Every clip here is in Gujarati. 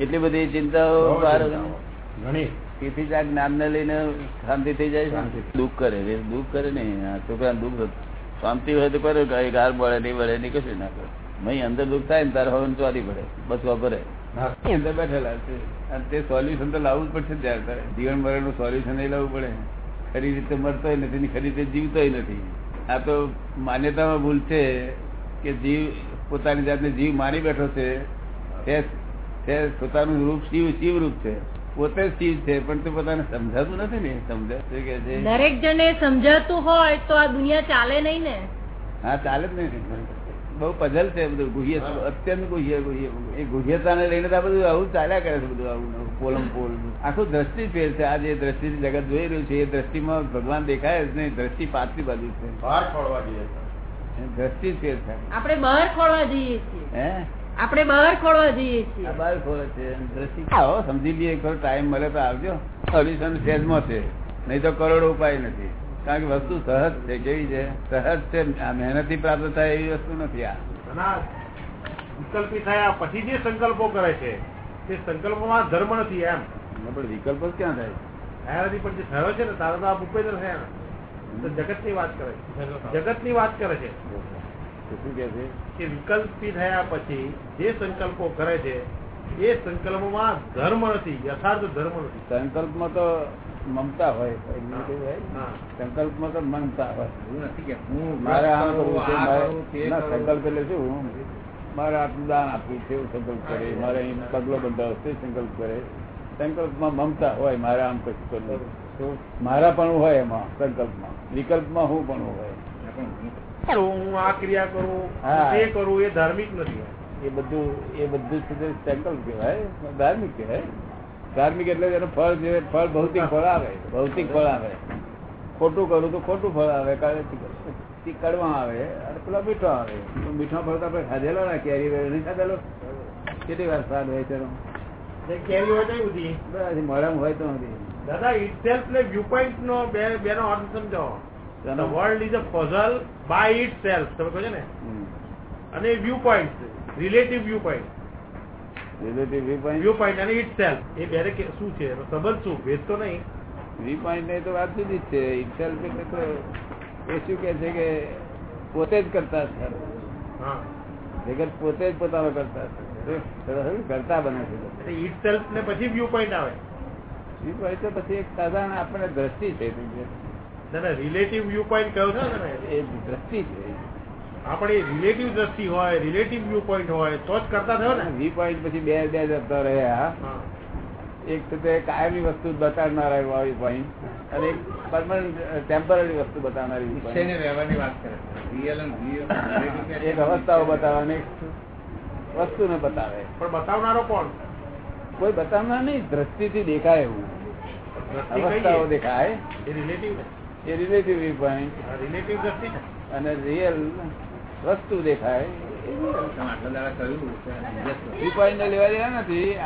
એટલી બધી ચિંતાઓ તેથી જ આ જ્ઞાન ને લઈને શાંતિ થઈ જાય દુઃખ કરે દુઃખ કરે ને. છોકરા દુઃખ શાંતિ હોય તો કરે. ગાર બળે નહીં બળે નહીં કશું ના કરે. નહીં અંદર દુઃખ થાય ને તારે હવન ચોરી પડે. બસ વાપરે અંદર બેઠેલા છે. અને તે સોલ્યુશન તો લાવવું જ પડશે ને ત્યારે તારે. જીવન મરણનું સોલ્યુશન નહીં લાવવું પડે. ખરી રીતે મરતોય નથી ને ખરી રીતે જીવતોય નથી. આ તો માન્યતામાં ભૂલ છે કે જીવ પોતાની જાતને જીવ માની બેઠો છે. તે પોતાનું રૂપ શિવ શિવ રૂપ છે. પોતે શિવ છે પણ તે પોતાને સમજાતું નથી ને. સમજાતું કે છે દરેક જણે સમજાતું હોય તો આ દુનિયા ચાલે નહીં ને. હા ચાલે જ નહીં. બહુ પઝલ છે બધું. ગુહ્ય અત્યંત ગુહ્ય ગુહ્ય. એ ગુહ્યતાને લઈને તો આ બધું આવું ચાલ્યા કરે છે બધું આવું પોલમ પોલ. આખું દ્રષ્ટિ ફેર છે. આ જે દ્રષ્ટિ જગત જોઈ રહ્યું છે એ દ્રષ્ટિમાં ભગવાન દેખાય જ નહીં. દ્રષ્ટિ પાછલી બાજુ છે. બહાર ખોળવા જઈએ. દ્રષ્ટિ ફેર છે આપણે બહાર ખોળવા જઈએ છીએ. હે? આપણે બહાર ખોળવા જઈએ છીએ. બહાર ખોલે છે. દ્રષ્ટિ આવો સમજી લઈએ એક ટાઈમ મળે તો આવજો. સોલ્યુશન સેજમાં છે. નહીં તો કરોડો ઉપાય નથી. કારણ કે વસ્તુ સહજ છે કેવી છે? સહજ છે આ મહેનતથી પ્રાપ્ત થાય એવી વસ્તુ નથી આ. વિકલ્પી થયા પછી જે સંકલ્પો કરે છે તે સંકલ્પોમાં ધર્મ નથી એમ. પણ વિકલ્પ જ ક્યાં થાય? નથી પણ જે થયો છે ને તારા તો આ ભૂપેન્દ્ર થયા જગતની વાત કરે છે. જગતની વાત કરે છે. શું કે છે? કે વિકલ્પી થયા પછી જે સંકલ્પો કરે છે એ સંકલ્પોમાં ધર્મ નથી યથાર્થ ધર્મ નથી. સંકલ્પમાં તો મમતા હોય સંકલ્પમાં તો મમતા હોય. એવું નથી કે હું મારે આમ કરવું છે. સંકલ્પ એટલે શું? મારે આટલું દાન આપવું છે એવું સંકલ્પ કરે. મારે અહીં પગલો બંધાવ છે સંકલ્પ કરે. સંકલ્પમાં મમતા હોય મારે આમ કશું કરવું મારા પણ હોય એમાં સંકલ્પમાં. વિકલ્પમાં હું પણ હોય. હું આ ક્રિયા કરું એ કરું એ ધાર્મિક નથી. એ બધું એ બધું સંકલ્પ કહેવાય. ધાર્મિક કહેવાય. ધાર્મિક એટલે એનું ફળ જે ફળ ભૌતિક ફળ આવે. ભૌતિક ફળ આવે. ખોટું કરું તો ખોટું ફળ આવે કારણ કડવા આવે અને પેલા મીઠો આવે. તો મીઠા ફળ તો આપણે ખાધેલો ના કેરી વેરી નહીં ખાધેલો. કેટલી વાર સ્વાદ હોય તેનો કેરી હોય તો બધી. મોડામાં હોય તો નથી. દાદા ઇટસેલ્ફ ને વ્યૂ પોઈન્ટ નો બે બેનો અર્થ સમજાવો. The world is a puzzle by itself. તમે કહો છો ને? અને viewpoint relative viewpoint Relative viewpoint- viewpoint અને ઇટ સેલ્ફ એ બે શું છે? સંબંધ શું? ભેદ તો નહીં. વ્યૂ પોઈન્ટની તો વાત જુદી જ છે. Itself એટલે તો એ શું કે છે કે પોતે જ કરતા છે જગત પોતે જ પોતાનો કરતા છે કરતા બને છે. ઇટ સેલ્ફ ને પછી વ્યૂ પોઈન્ટ આવે. વ્યૂ પોઈન્ટ તો પછી એક સાધારણ આપણને દ્રષ્ટિ છે ના ના રિલેટિવ વ્યૂ પોઈન્ટ કયો છે? ને એ દ્રષ્ટિ છે. આપણે રિલેટિવ દ્રષ્ટિ હોય રિલેટિવ વ્યૂ પોઈન્ટ હોય તો જ કરતા થયો ને? વ્યૂ પોઈન્ટ પછી બે બે જતા રહ્યા. એક તો તે કાયમી વસ્તુ બતાવનારા વ્યૂ પોઈન્ટ અને એક પરમાનન્ટ ટેમ્પરરી વસ્તુ બતાવનારી વ્યૂ પોઈન્ટ રહેવાની વાત કરે છે. રિયલ અને એક અવસ્થાઓ બતાવવાની વસ્તુ વસ્તુને બતાવે. પણ બતાવનારો કોણ? કોઈ બતાવનાર નહીં દ્રષ્ટિથી દેખાય એવું. અવસ્થાઓ દેખાય. એ રિલેટિવ એ રિલેટિવ વ્યૂ પોઈન્ટ રિલેટિવ દ્રષ્ટિ અને રિયલ વસ્તુ દેખાય. વ્યૂ પોઈન્ટ લેવા દેવા નથી.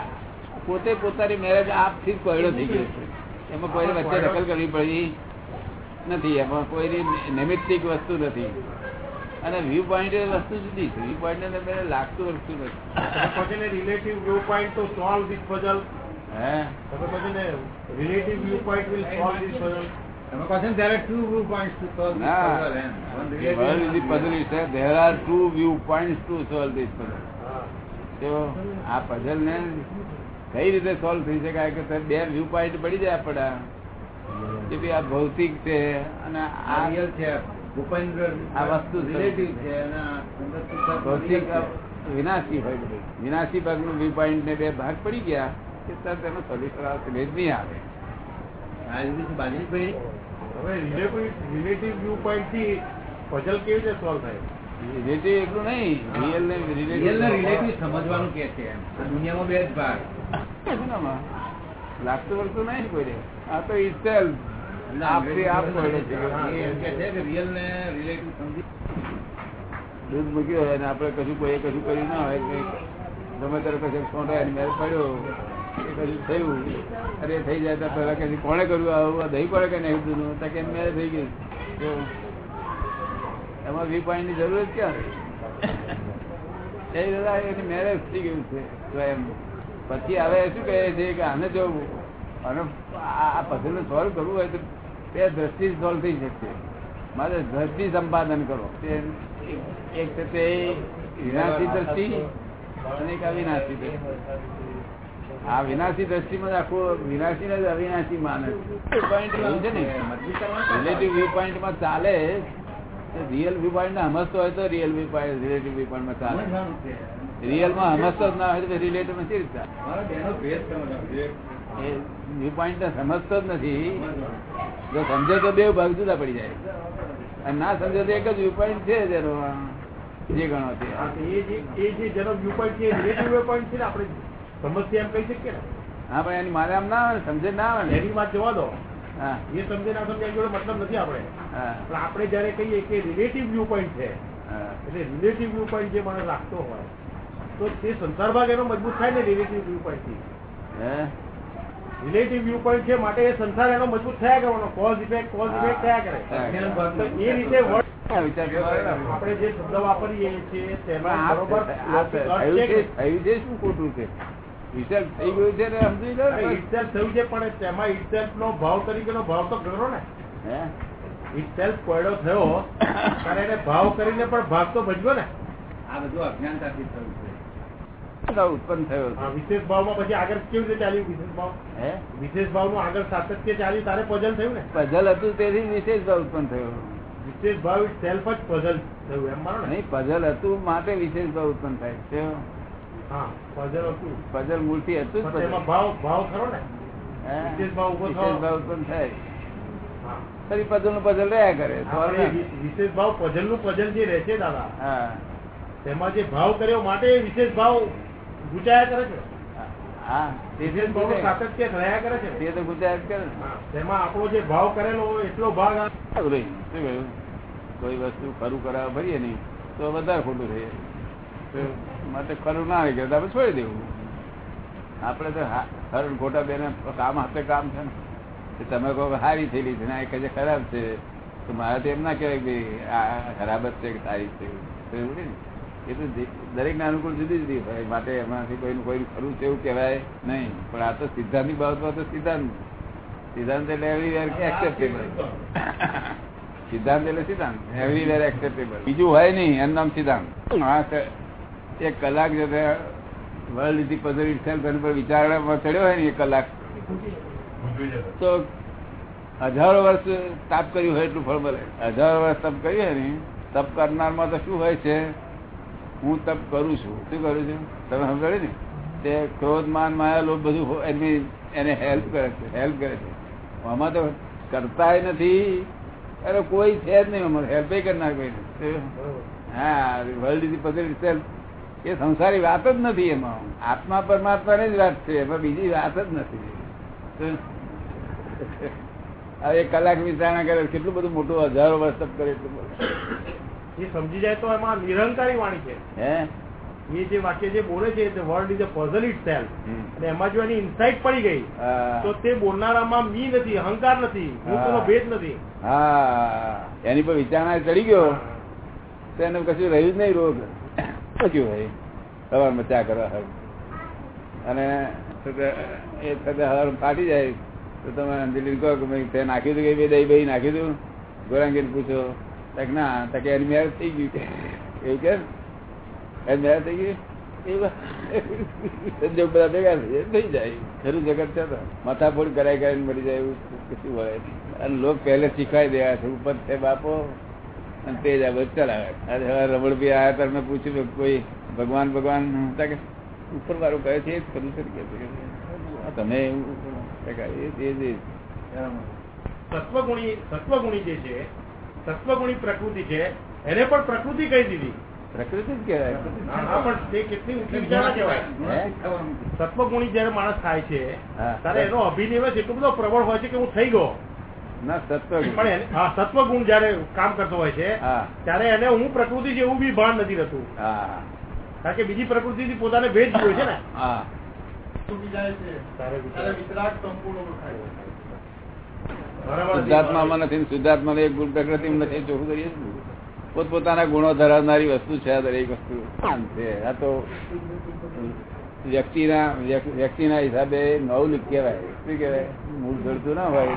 પોતે પોતાની મેરેજ આપથી જ કોયડો થઈ ગયો છે. એમાં કોઈને વચ્ચે દખલ કરવી પડી નથી. એમાં કોઈની નૈમિત્તિક વસ્તુ નથી. અને વ્યૂ પોઈન્ટ એ વસ્તુ જુદી છે. વ્યૂ પોઈન્ટ ને લાગતું વસ્તુ નથી. રિલેટિવ વ્યૂ પોઈન્ટ તો સોલ્વ ધીસ પઝલ હે? Relative viewpoint will solve this puzzle આ ને કઈ રીતે સોલ્વ થઈ શકાય કે બે વ્યૂ પોઈન્ટ પડી જાય આપડા કે ભાઈ આ ભૌતિક છે અને આ રિયલ છે. ભૂપેન્દ્ર આ વસ્તુ છે. રિલેટિવ છે અને ભૌતિક વિનાશી હોય બધું. વિનાશી ભાગનું વ્યૂ પોઈન્ટ ને બે ભાગ પડી ગયા. કે સર તેનો સોલ્યુશન આવશે. ભેદ નહીં આવે હવે રિલેટિવ વ્યૂ પોઈન્ટથી પઝલ કેવી રીતે સોલ્વ થાય? રિલેટિવ એટલું નહીં રિયલ ને રિલેટિવ રિલેટિવ સમજવાનું કે છે એમ. આ દુનિયામાં બે જ ભાગ. લાગતું વળતું નહીં કોઈ આ તો ઇટસેલ્ફ આપથી આપ પડે છે. એ એમ કે છે કે રિયલ ને રિલેટિવ સમજી. દૂધ મૂક્યું હોય ને આપડે કશું કોઈ કશું કર્યું ના હોય તમે ગમે ત્યારે કશું છોટાય ને મેળ પડ્યો. કશું થયું. અરે, થઈ જાય તો પેલા કે કોણે કર્યું આવું દહીં પડે કે નહીં દૂધનું તો કેમ મેં થઈ ગયું? એમાં વી પોઈન્ટની જરૂર જ ક્યાં એ દાદા એની મેરેજ થઈ ગયું છે. એમ. પછી હવે શું કહે છે કે આને જવું અને આ આ સોલ્વ કરવું હોય તો બે દ્રષ્ટિ સોલ્વ થઈ શકશે. મારે દ્રષ્ટિ સંપાદન કરો. એક છે તે વિનાશી દ્રષ્ટિ અને એક અવિનાશી દ્રષ્ટિ. આ વિનાશી દ્રષ્ટિમાં આખું વિનાશી ને અવિનાશી માને રિલેટિવ વ્યૂ પોઈન્ટમાં ચાલે રિયલ વ્યૂ પોઈન્ટ ને સમજતો હોય તો real viewpoint relative view પોઈન્ટમાં ચાલે. રિયલમાં સમજતો જ ના હોય તો રિલેટિવ નથી કેવી રીતે ચાલે? મારો બેનો ભેદ સમજવાનો છે. એ વ્યૂ પોઈન્ટ ને સમજતો જ નથી. જો સમજે તો બે ભાગ જુદા પડી જાય. અને ના સમજે તો એક જ વ્યૂ પોઈન્ટ છે જેનો જે ગણો છે. એ જે જેનો વ્યૂ પોઈન્ટ છે રિલેટિવ વ્યૂ પોઈન્ટ છે આપણે સમસ્યા એમ કહી શકીએ હા પણ એની મારે આમ ના આવે ને સમજે ના આવે ને. એની વાત જવા દો. હા. એ સમજે ના સમજે એની જોડે મતલબ નથી આપણે. પણ આપણે જયારે કહીએ કે રિલેટિવ વ્યૂ પોઈન્ટ છે એટલે રિલેટિવ વ્યૂ પોઈન્ટ જે મને રાખતો હોય તો તે સંસાર ભાગ એનો મજબૂત થાય ને રિલેટિવ વ્યૂ પોઈન્ટથી. રિલેટિવ વ્યૂ પોઈન્ટ છે માટે એ સંસાર એનો મજબૂત થયા કરવાનો કોઝ ઇફેક્ટ કોઝ ઇફેક્ટ થયા કરે. એ રીતે. આપણે જે શબ્દ વાપરીએ છીએ તેમાં આ બરોબર થયું છે શું ખોટું છે? વિચાર થઈ ગયું છે ને સમજી લો ને. થયું છે પણ તેમાં ઇટસેલ્ફ નો ભાવ તરીકેનો ભાવ તો કરો ને. હે? ઇટસેલ્ફ કોયડો થયો ત્યારે એને ભાવ કરીને પણ ભાગ તો ભજવો ને. આ બધું અજ્ઞાનતાથી થયું છે. ઉત્પન્ન થયો વિશેષ ભાવમાં પછી આગળ કેવી રીતે ચાલ્યું વિશેષ ભાવ? હે? વિશેષ ભાવનું આગળ સાતત્ય ચાલ્યું તારે પઝલ થયું ને? પઝલ હતું તેથી વિશેષ ભાવ ઉત્પન્ન થયો. વિશેષ ભાવ સેલ્ફ જ પઝલ થયું એમ મારો નહીં પઝલ હતું માટે વિશેષ ભાવ ઉત્પન્ન થાય છે. પઝલ મૂળથી હતું. જ. ભાવ ભાવ ખરો ને? વિશેષ ભાવ ઉત્પન્ન થાય. ફરી પઝલનું પઝલ રહ્યા કરે વિશેષ ભાવ પઝલનું. પઝલ જે રહે છે દાદા હા. તેમાં જે ભાવ કર્યો માટે વિશેષ ભાવ ગુચાયા કરે છે. હા સાતત્ય રહ્યા કરે છે. તે તો ગુજરાત કરે તેમાં આપણો જે ભાવ કરેલો એટલો ભાગ રહી. શું કહ્યું? કોઈ વસ્તુ ખરું કરાવવા ભરીએ નહીં તો વધારે ખોટું થઈ માટે ખરું ના આવી ગયું. આપણે છોડી દેવું. આપણે તો ખરું ખોટા બેને કામ હાથે કામ છે ને. તમે કહો હારી થયેલી છે ને આ એક હજી ખરાબ છે. તો મારે તો એમ ના કહેવાય કે આ ખરાબ જ છે કે સારી છે. એવું ને એ તો દરેક ના અનુકૂળ જુદી જુદી હોય. માટે એમાંથી કોઈનું કોઈ ખરું છે એવું કહેવાય નહીં. પણ આ તો સિદ્ધાંતની બાબતમાં તો સિદ્ધાંત. સિદ્ધાંત એટલે એવરીવેર એક્સેપ્ટેબલ સિદ્ધાંત એટલે સિદ્ધાંત. એવરીવેર એક્સેપ્ટેબલ બીજું હોય નહીં. એમ નામ સિદ્ધાંત. હા એક કલાક જો world is puzzle itself એના પર વિચારણામાં ચડ્યો હોય ને એક કલાક. તો હજારો વર્ષ તાપ કર્યું હોય એટલું ફળ મળે. હજારો વર્ષ તપ કર્યું હોય ને તપ કરનારમાં તો શું હોય છે? હું તપ કરું છું. શું કરું છું? તમે સમજાડે ને? તે ક્રોધ માન માયા લોભ બધું એની એને હેલ્પ કરે છે હેલ્પ કરે છે. આમાં તો કરતાય નથી. અરે કોઈ છે જ નહીં. અમારે હેલ્પ કરનાર કોઈ હા વર્લ્ડ ઇઝ પઝલ સેલ્ફ એ સંસારી વાત જ નથી એમાં. આત્મા પરમાત્માની જ વાત છે એમાં બીજી વાત જ નથી. હવે કલાક વિચારણા કરે કેટલું બધું મોટું હજારો વર્ષ તપ કરે એટલું બધું. એ સમજી જાય તો એમાં નિરંકારી વાણી છે. હે? એ જે વાક્ય જે બોલે છે world is a puzzle itself અને એમાં જો એની ઇન્સાઇટ પડી ગઈ તો તે બોલનારામાં મી નથી અહંકાર નથી હા. ભેદ નથી. હા. એની પર વિચારણા ચડી ગયો. તો એને કશું રહ્યું જ નહીં રોગ. શું ભાઈ? સવારમાં ચા કરવા સારું અને એ છતાં હવાર ફાટી જાય. તો તમે અંજલિ કહો કે ભાઈ તે નાખ્યું હતું કે બે દહીં બહી નાખ્યું હતું? ગોરાંગીને પૂછો. તક ના તકે એની મેરેજ થઈ ગયું. એવું કે? એની મેરેજ થઈ ગયું? જાય, છે તો. માથાફોડ કરાય કરાય મળી જાય એવું. કશું હોય? અને લોક પહેલે શીખવાઈ દેવા છે. ઉપર છે બાપો. અને તે જ બધું ચલાવે આજે હવે રમણભાઈ આયા ત્યારે મેં પૂછ્યું કોઈ ભગવાન ભગવાન હતા કે ઉપર વાળું કહે છે જ છે તમે. સત્વગુણી સત્વગુણી જે છે સત્વગુણી પ્રકૃતિ છે એને પણ પ્રકૃતિ કહી દીધી. પ્રકૃતિ જ કહેવાય. પણ તે કેટલી ઊંચી વિચારણા કહેવાય? સત્વગુણી જયારે માણસ થાય છે. ત્યારે એનો અભિનિવેશ એટલો બધો પ્રબળ હોય છે કે હું થઈ ગયો. ના સત્વ પણ હા જયારે કામ કરતો હોય છે ત્યારે એને હું પ્રકૃતિ જેવું બી ભાન નથી રહેતું. કારણ કે બીજી પ્રકૃતિથી પોતાને ભેદ જોયો છે. ને નથી એક ગુણ નથી ચોખ્ખું કરીએ પોતપોતાના ગુણો ધરાવનારી વસ્તુ છે આ દરેક વસ્તુ. છે. આ તો વ્યક્તિના વ્યક- વ્યક્તિના હિસાબે નવલિક કહેવાય. શું કહેવાય? મૂળ જડતું ના હોય.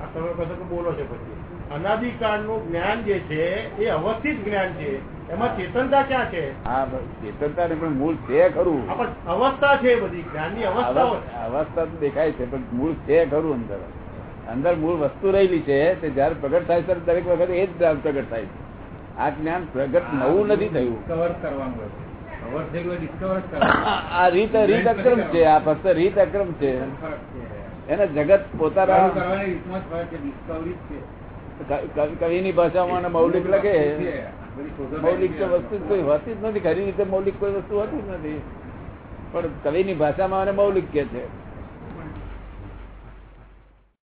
આ તમે કહો કે બોલો છો પછી. અનાદિકાળનું જ્ઞાન જે છે એ અવસ્થિત જ્ઞાન છે. એમાં ચેતનતા ક્યાં છે? હા ચેતનતા ને પણ મૂળ છે ખરું. પણ અવસ્થા છે બધી જ્ઞાનની અવસ્થા અવસ્થા તો દેખાય છે પણ મૂળ છે ખરું અંદર. અંદર મૂળ વસ્તુ રહેલી છે તે જયારે પ્રગટ થાય ત્યારે દરેક વખતે એ જ જ્ઞાન પ્રગટ થાય છે. આ જ્ઞાન પ્રગટ નવું નથી થયું. કવર કરવાનું આ રીત રીત અક્રમ છે આ ફક્ત રીત અક્રમ છે. એને જગત પોતાના કવિની ભાષામાં મૌલિક લખે મૌલિક તો વસ્તુ કોઈ હોતી જ નથી. ખરી રીતે મૌલિક કોઈ વસ્તુ હોતી જ નથી. પણ કવિની ભાષામાં અને મૌલિક કે છે.